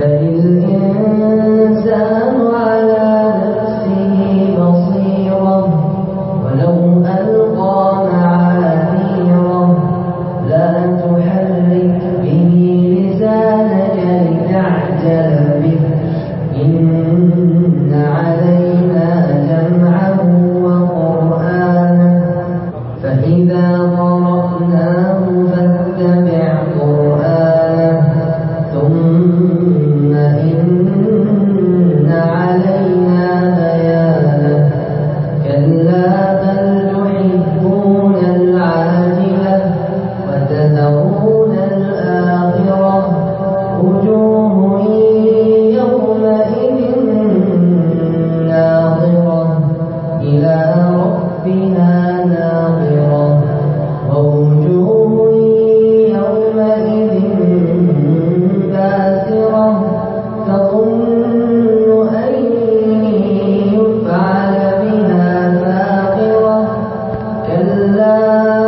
پہلی لا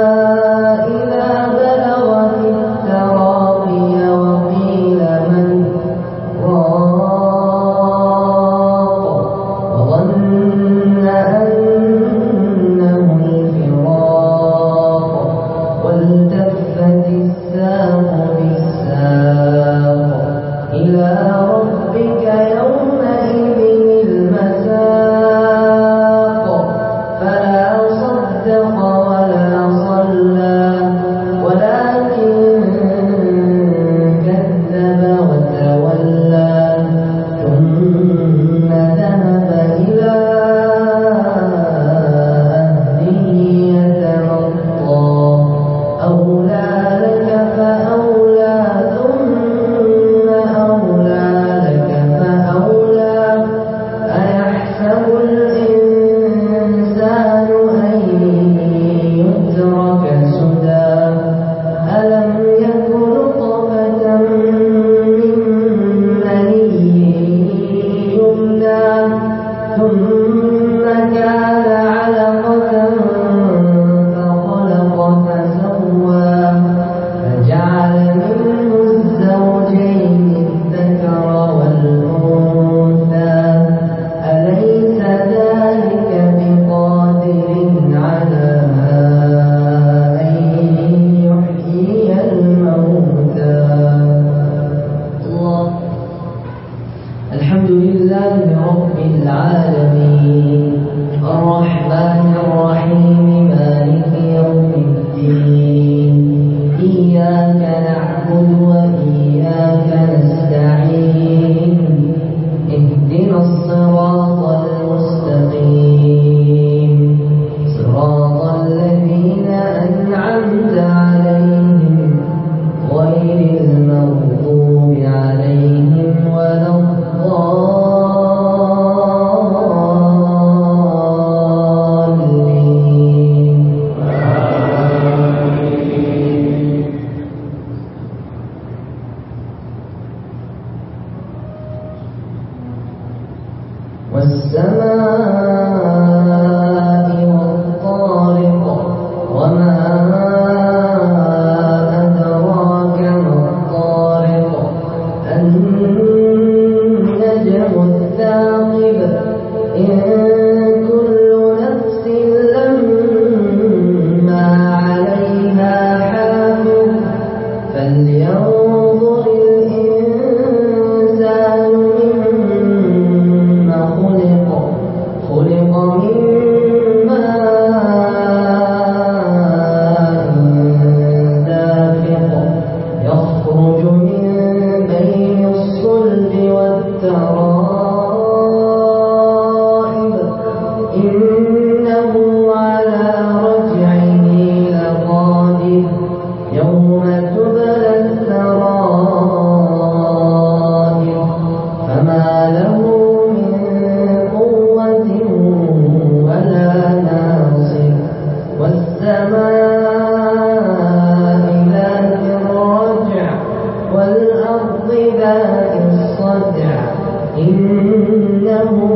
لا والأرض